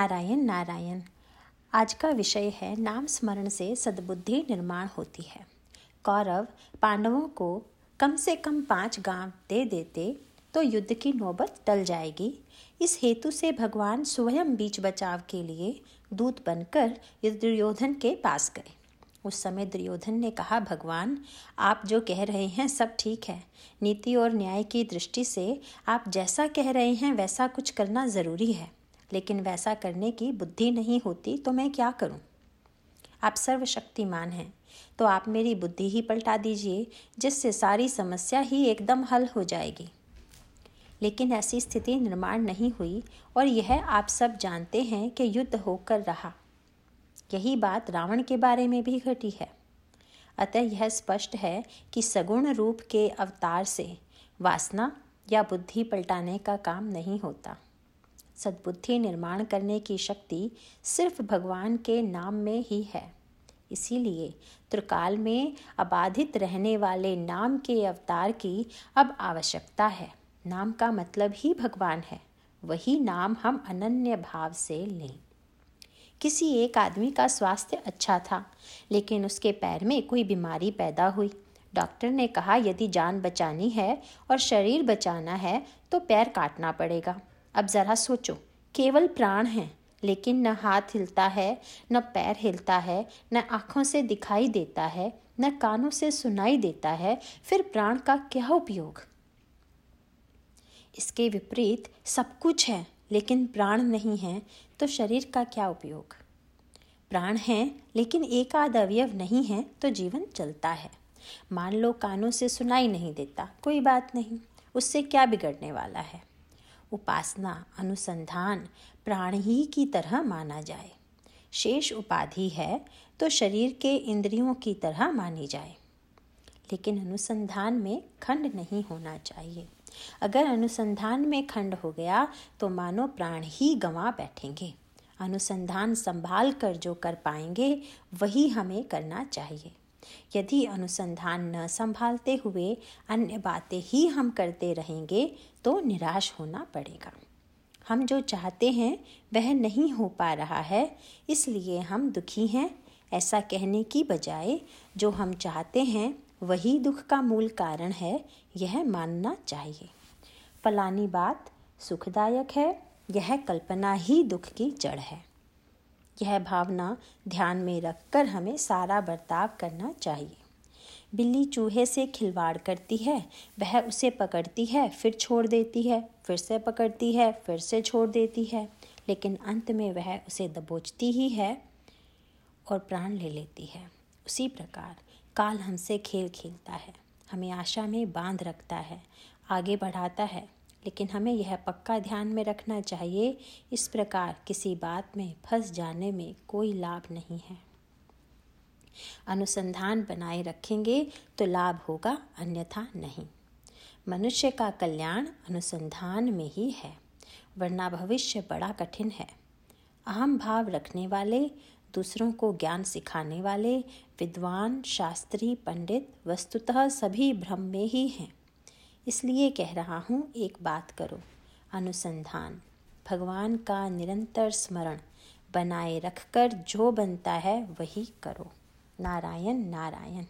नारायण नारायण। आज का विषय है, नाम स्मरण से सद्बुद्धि निर्माण होती है। कौरव पांडवों को कम से कम पाँच गाँव दे देते तो युद्ध की नौबत टल जाएगी। इस हेतु से भगवान स्वयं बीच बचाव के लिए दूत बनकर दुर्योधन के पास गए। उस समय दुर्योधन ने कहा, भगवान, आप जो कह रहे हैं सब ठीक है। नीति और न्याय की दृष्टि से आप जैसा कह रहे हैं, वैसा कुछ करना ज़रूरी है। लेकिन वैसा करने की बुद्धि नहीं होती तो मैं क्या करूँ? आप सर्वशक्तिमान हैं तो आप मेरी बुद्धि ही पलटा दीजिए, जिससे सारी समस्या ही एकदम हल हो जाएगी। लेकिन ऐसी स्थिति निर्माण नहीं हुई, और यह आप सब जानते हैं कि युद्ध होकर रहा। यही बात रावण के बारे में भी घटी है। अतः यह स्पष्ट है कि सगुण रूप के अवतार से वासना या बुद्धि पलटाने का काम नहीं होता। सद्बुद्धि निर्माण करने की शक्ति सिर्फ़ भगवान के नाम में ही है। इसीलिए त्रिकाल में अबाधित रहने वाले नाम के अवतार की अब आवश्यकता है। नाम का मतलब ही भगवान है। वही नाम हम अनन्य भाव से लें। किसी एक आदमी का स्वास्थ्य अच्छा था, लेकिन उसके पैर में कोई बीमारी पैदा हुई। डॉक्टर ने कहा, यदि जान बचानी है और शरीर बचाना है तो पैर काटना पड़ेगा। अब ज़रा सोचो, केवल प्राण हैं, लेकिन न हाथ हिलता है, न पैर हिलता है, न आँखों से दिखाई देता है, न कानों से सुनाई देता है, फिर प्राण का क्या उपयोग? इसके विपरीत सब कुछ है, लेकिन प्राण नहीं है तो शरीर का क्या उपयोग? प्राण है, लेकिन एक आध अवयव नहीं है तो जीवन चलता है। मान लो कानों से सुनाई नहीं देता, कोई बात नहीं, उससे क्या बिगड़ने वाला है? उपासना, अनुसंधान प्राण ही की तरह माना जाए। शेष उपाधि है तो शरीर के इंद्रियों की तरह मानी जाए। लेकिन अनुसंधान में खंड नहीं होना चाहिए। अगर अनुसंधान में खंड हो गया तो मानो प्राण ही गंवा बैठेंगे। अनुसंधान संभाल कर जो कर पाएँगे, वही हमें करना चाहिए। यदि अनुसंधान न संभालते हुए अन्य बातें ही हम करते रहेंगे तो निराश होना पड़ेगा। हम जो चाहते हैं, वह नहीं हो पा रहा है, इसलिए हम दुखी हैं। ऐसा कहने की बजाय, जो हम चाहते हैं, वही दुख का मूल कारण है, यह मानना चाहिए। फलानी बात सुखदायक है, यह कल्पना ही दुख की जड़ है। यह भावना ध्यान में रखकर हमें सारा बर्ताव करना चाहिए। बिल्ली चूहे से खिलवाड़ करती है, वह उसे पकड़ती है, फिर छोड़ देती है, फिर से पकड़ती है, फिर से छोड़ देती है। लेकिन अंत में वह उसे दबोचती ही है और प्राण ले लेती है। उसी प्रकार काल हमसे खेल खेलता है, हमें आशा में बाँध रखता है, आगे बढ़ाता है। लेकिन हमें यह पक्का ध्यान में रखना चाहिए, इस प्रकार किसी बात में फंस जाने में कोई लाभ नहीं है। अनुसंधान बनाए रखेंगे तो लाभ होगा, अन्यथा नहीं। मनुष्य का कल्याण अनुसंधान में ही है, वरना भविष्य बड़ा कठिन है। अहम भाव रखने वाले, दूसरों को ज्ञान सिखाने वाले, विद्वान, शास्त्री, पंडित, वस्तुतः सभी भ्रम में ही हैं। इसलिए कह रहा हूँ, एक बात करो। अनुसंधान। भगवान का निरंतर स्मरण बनाए रखकर जो बनता है, वही करो। नारायण नारायण।